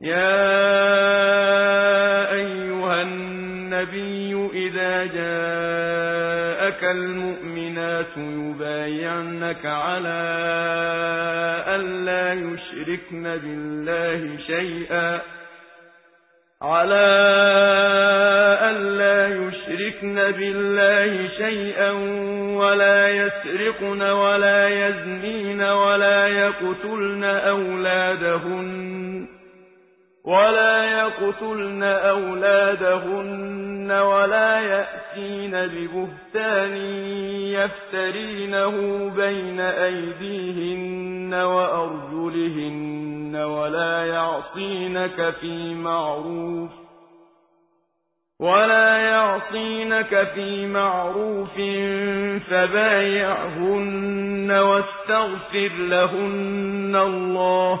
يا أيها النبي إذا جاءك المؤمنات يبايعنك على أن لا يشركن بالله شيئا. على يشركن بالله شيئا ولا يسرقن ولا يزنين ولا يقتلن أولادهن. ولا يقتلن أولادهن ولا يأتين ببهتان يفترينه بين أيديهن وأرجلهن ولا يعصينك في معروف ولا يعصينك في معروف فبايعهن واستغفر لهن الله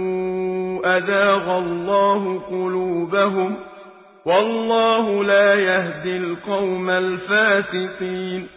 أذاغ الله قلوبهم والله لا يهدي القوم الفاسقين